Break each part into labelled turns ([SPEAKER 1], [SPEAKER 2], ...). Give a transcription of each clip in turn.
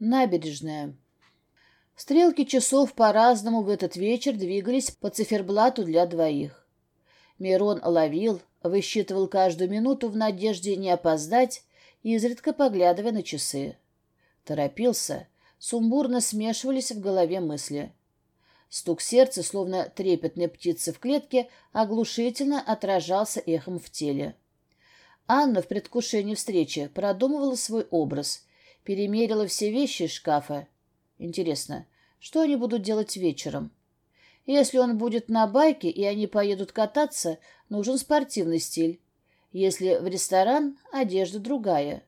[SPEAKER 1] Набережная. Стрелки часов по-разному в этот вечер двигались по циферблату для двоих. Мирон ловил, высчитывал каждую минуту в надежде не опоздать, изредка поглядывая на часы. Торопился, сумбурно смешивались в голове мысли. Стук сердца, словно трепетной птицы в клетке, оглушительно отражался эхом в теле. Анна в предвкушении встречи продумывала свой образ, перемерила все вещи из шкафа. Интересно, что они будут делать вечером? Если он будет на байке и они поедут кататься, нужен спортивный стиль. Если в ресторан, одежда другая.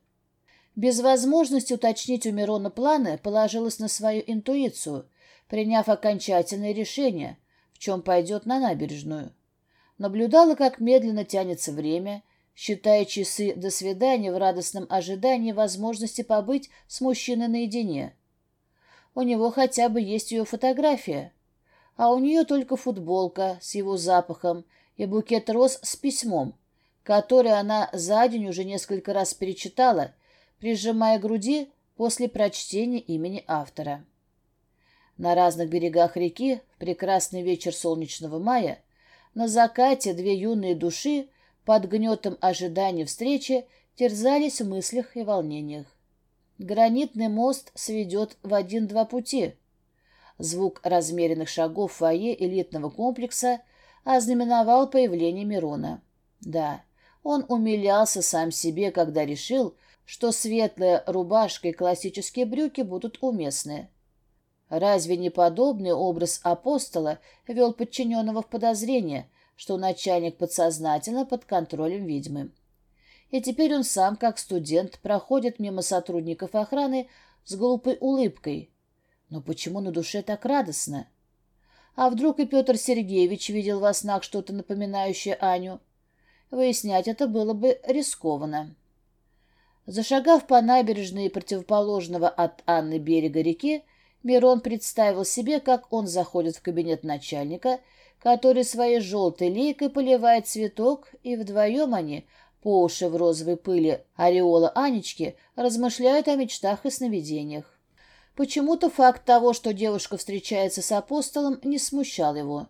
[SPEAKER 1] Без возможности уточнить у Мирона планы, положилась на свою интуицию, приняв окончательное решение, в чем пойдет на набережную. Наблюдала, как медленно тянется время, считая часы до свидания в радостном ожидании возможности побыть с мужчиной наедине. У него хотя бы есть ее фотография, а у нее только футболка с его запахом и букет роз с письмом, который она за день уже несколько раз перечитала, прижимая груди после прочтения имени автора. На разных берегах реки в прекрасный вечер солнечного мая на закате две юные души под гнетом ожидания встречи терзались в мыслях и волнениях. Гранитный мост сведет в один-два пути. Звук размеренных шагов в фойе элитного комплекса ознаменовал появление Мирона. Да, он умилялся сам себе, когда решил, что светлая рубашка и классические брюки будут уместны. Разве не подобный образ апостола вел подчиненного в подозрение, что начальник подсознательно под контролем ведьмы? И теперь он сам, как студент, проходит мимо сотрудников охраны с глупой улыбкой. Но почему на душе так радостно? А вдруг и Петр Сергеевич видел во снах что-то напоминающее Аню? Выяснять это было бы рискованно. Зашагав по набережной противоположного от Анны берега реки, Мирон представил себе, как он заходит в кабинет начальника, который своей желтой лейкой поливает цветок, и вдвоем они, по уши в розовой пыли ореола Анечки, размышляют о мечтах и сновидениях. Почему-то факт того, что девушка встречается с апостолом, не смущал его.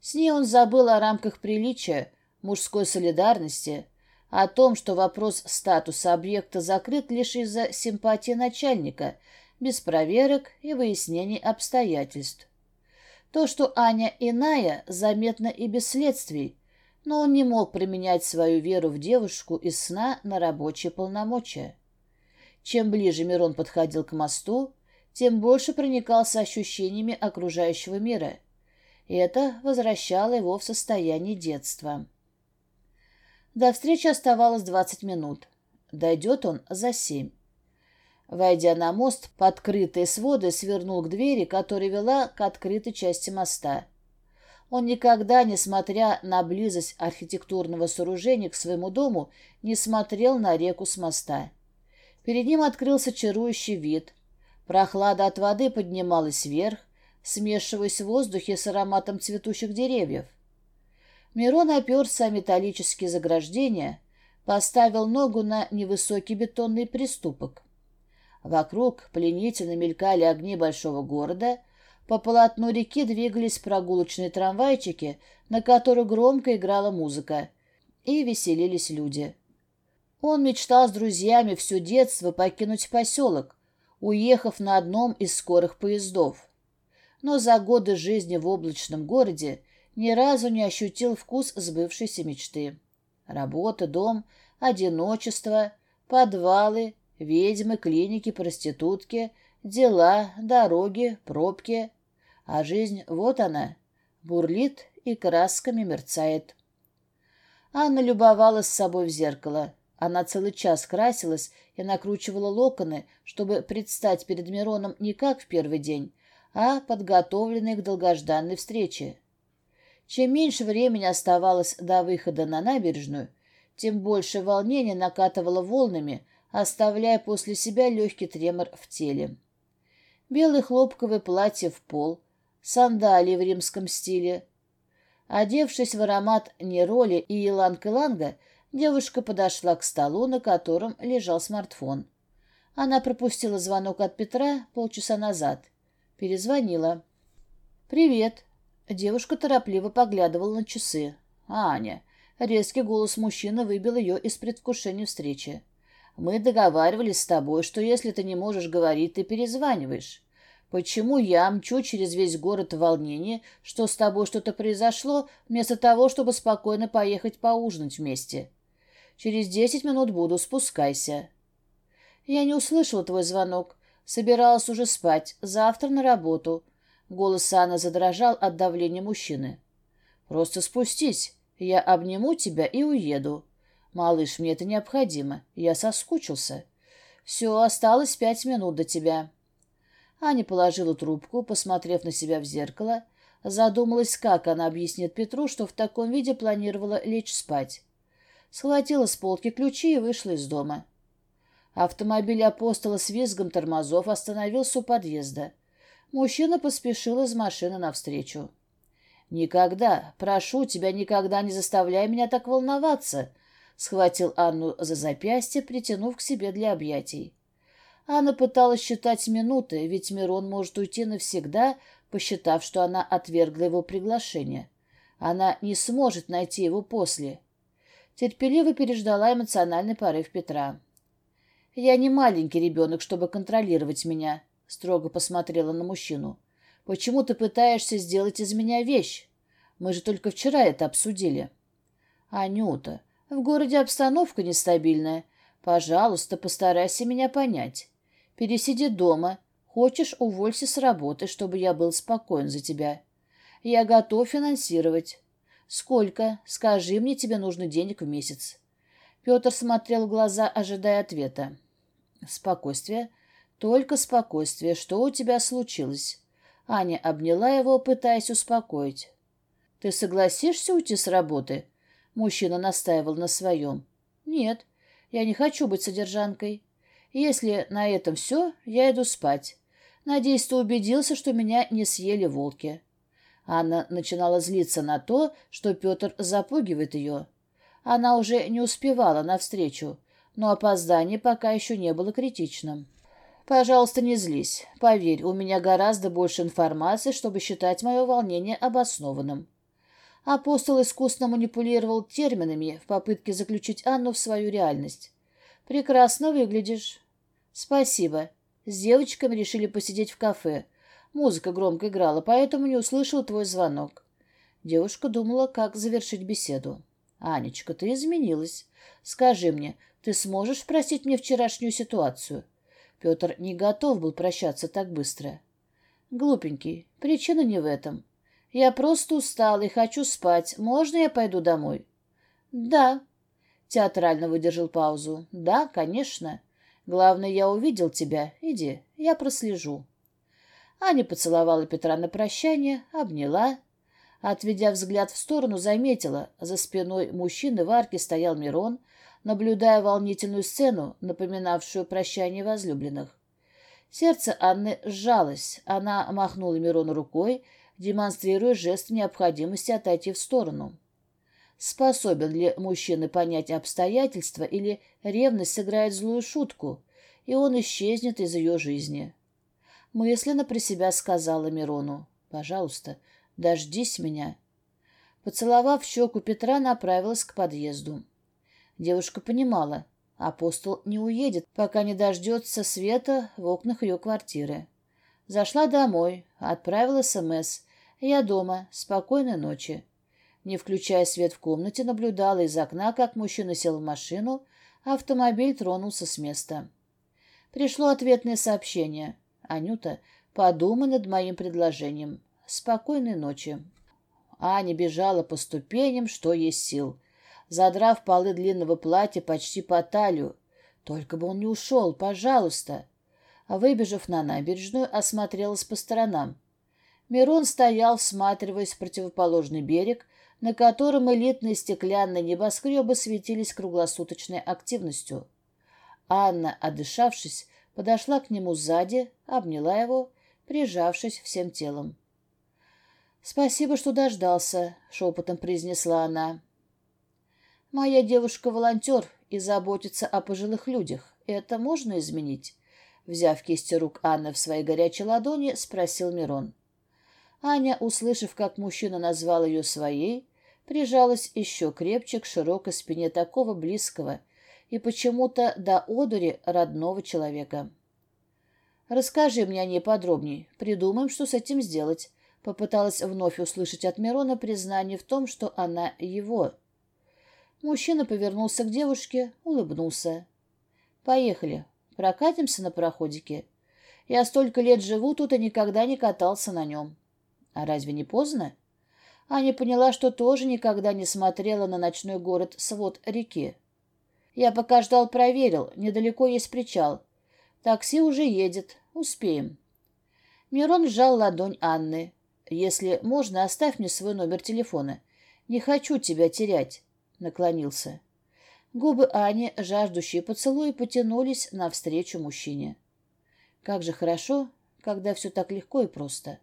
[SPEAKER 1] С ней он забыл о рамках приличия, мужской солидарности, о том, что вопрос статуса объекта закрыт лишь из-за симпатии начальника – без проверок и выяснений обстоятельств. То, что Аня иная, заметно и без следствий, но он не мог применять свою веру в девушку из сна на рабочие полномочия. Чем ближе Мирон подходил к мосту, тем больше проникался ощущениями окружающего мира. И это возвращало его в состояние детства. До встречи оставалось двадцать минут. Дойдет он за семь. Войдя на мост, подкрытые своды свернул к двери, которая вела к открытой части моста. Он никогда, несмотря на близость архитектурного сооружения к своему дому, не смотрел на реку с моста. Перед ним открылся чарующий вид. Прохлада от воды поднималась вверх, смешиваясь в воздухе с ароматом цветущих деревьев. Мирон оперся о металлические заграждения, поставил ногу на невысокий бетонный приступок. Вокруг пленительно мелькали огни большого города, по полотну реки двигались прогулочные трамвайчики, на которых громко играла музыка, и веселились люди. Он мечтал с друзьями все детство покинуть поселок, уехав на одном из скорых поездов. Но за годы жизни в облачном городе ни разу не ощутил вкус сбывшейся мечты. Работа, дом, одиночество, подвалы, Ведьмы, клиники, проститутки, дела, дороги, пробки. А жизнь, вот она, бурлит и красками мерцает. Анна любовалась собой в зеркало. Она целый час красилась и накручивала локоны, чтобы предстать перед Мироном не как в первый день, а подготовленной к долгожданной встрече. Чем меньше времени оставалось до выхода на набережную, тем больше волнения накатывало волнами, оставляя после себя легкий тремор в теле. Белое хлопковое платье в пол, сандалии в римском стиле. Одевшись в аромат нероли и иланг-иланга, девушка подошла к столу, на котором лежал смартфон. Она пропустила звонок от Петра полчаса назад. Перезвонила. «Привет». Девушка торопливо поглядывала на часы. «Аня». Резкий голос мужчины выбил ее из предвкушения встречи. «Мы договаривались с тобой, что если ты не можешь говорить, ты перезваниваешь. Почему я мчу через весь город в волнении, что с тобой что-то произошло, вместо того, чтобы спокойно поехать поужинать вместе? Через десять минут буду, спускайся». «Я не услышала твой звонок. Собиралась уже спать. Завтра на работу». Голос Анны задрожал от давления мужчины. «Просто спустись. Я обниму тебя и уеду. Малыш, мне это необходимо. Я соскучился. Все, осталось пять минут до тебя». Аня положила трубку, посмотрев на себя в зеркало, задумалась, как она объяснит Петру, что в таком виде планировала лечь спать. Схватила с полки ключи и вышла из дома. Автомобиль апостола с визгом тормозов остановился у подъезда. Мужчина поспешил из машины навстречу. «Никогда, прошу тебя, никогда не заставляй меня так волноваться», — схватил Анну за запястье, притянув к себе для объятий. Анна пыталась считать минуты, ведь Мирон может уйти навсегда, посчитав, что она отвергла его приглашение. Она не сможет найти его после. Терпеливо переждала эмоциональный порыв Петра. «Я не маленький ребенок, чтобы контролировать меня», — строго посмотрела на мужчину. «Почему ты пытаешься сделать из меня вещь? Мы же только вчера это обсудили». «Анюта, в городе обстановка нестабильная. Пожалуйста, постарайся меня понять. Пересиди дома. Хочешь, уволься с работы, чтобы я был спокоен за тебя. Я готов финансировать. Сколько? Скажи мне, тебе нужно денег в месяц». Петр смотрел в глаза, ожидая ответа. Спокойствие. Только спокойствие. Что у тебя случилось? Аня обняла его, пытаясь успокоить. Ты согласишься уйти с работы? Мужчина настаивал на своем. Нет, я не хочу быть содержанкой. Если на этом все, я иду спать. Надеюсь, ты убедился, что меня не съели волки. Анна начинала злиться на то, что Петр запугивает ее. Она уже не успевала навстречу но опоздание пока еще не было критичным. «Пожалуйста, не злись. Поверь, у меня гораздо больше информации, чтобы считать мое волнение обоснованным». Апостол искусно манипулировал терминами в попытке заключить Анну в свою реальность. «Прекрасно выглядишь». «Спасибо. С девочками решили посидеть в кафе. Музыка громко играла, поэтому не услышал твой звонок». Девушка думала, как завершить беседу. «Анечка, ты изменилась. Скажи мне, ты сможешь простить мне вчерашнюю ситуацию?» Петр не готов был прощаться так быстро. «Глупенький, причина не в этом. Я просто устал и хочу спать. Можно я пойду домой?» «Да», — театрально выдержал паузу. «Да, конечно. Главное, я увидел тебя. Иди, я прослежу». Аня поцеловала Петра на прощание, обняла. Отведя взгляд в сторону, заметила, за спиной мужчины в арке стоял Мирон — наблюдая волнительную сцену, напоминавшую прощание возлюбленных. Сердце Анны сжалось. Она махнула Мирону рукой, демонстрируя жест необходимости отойти в сторону. Способен ли мужчина понять обстоятельства или ревность сыграет злую шутку, и он исчезнет из ее жизни? Мысленно при себя сказала Мирону, «Пожалуйста, дождись меня». Поцеловав щеку Петра, направилась к подъезду. Девушка понимала, апостол не уедет, пока не дождется света в окнах ее квартиры. Зашла домой, отправила СМС. «Я дома. Спокойной ночи». Не включая свет в комнате, наблюдала из окна, как мужчина сел в машину, автомобиль тронулся с места. Пришло ответное сообщение. «Анюта, подумай над моим предложением. Спокойной ночи». Аня бежала по ступеням, что есть сил задрав полы длинного платья почти по талию. Только бы он не ушел, пожалуйста. Выбежав на набережную, осмотрелась по сторонам. Мирон стоял, всматриваясь в противоположный берег, на котором элитные стеклянные небоскребы светились круглосуточной активностью. Анна, отдышавшись, подошла к нему сзади, обняла его, прижавшись всем телом. «Спасибо, что дождался», — шепотом произнесла она. Моя девушка волонтер и заботится о пожилых людях. Это можно изменить? Взяв кисти рук Анны в свои горячие ладони, спросил Мирон. Аня, услышав, как мужчина назвал ее своей, прижалась еще крепче к широкой спине такого близкого и почему-то до одури родного человека. «Расскажи мне о ней подробней. Придумаем, что с этим сделать», — попыталась вновь услышать от Мирона признание в том, что она его. Мужчина повернулся к девушке, улыбнулся. «Поехали. Прокатимся на пароходике. Я столько лет живу тут и никогда не катался на нем». «А разве не поздно?» Аня поняла, что тоже никогда не смотрела на ночной город свод реки. Я пока ждал, проверил. Недалеко есть причал. Такси уже едет. Успеем. Мирон сжал ладонь Анны. «Если можно, оставь мне свой номер телефона. Не хочу тебя терять», — наклонился. Губы Ани, жаждущие поцелуя, потянулись навстречу мужчине. Как же хорошо, когда все так легко и просто.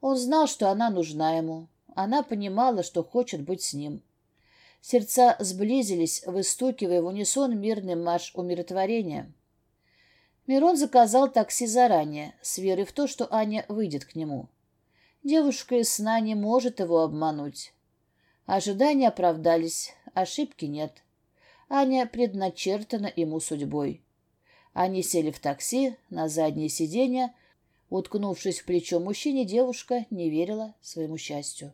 [SPEAKER 1] Он знал, что она нужна ему, она понимала, что хочет быть с ним. Сердца сблизились, выстукивая в унисон мирный марш умиротворения. Мирон заказал такси заранее, с верой в то, что Аня выйдет к нему. Девушка из сна не может его обмануть. Ожидания оправдались, ошибки нет. Аня предначертана ему судьбой. Они сели в такси, на заднее сиденье. Уткнувшись в плечо мужчине, девушка не верила своему счастью.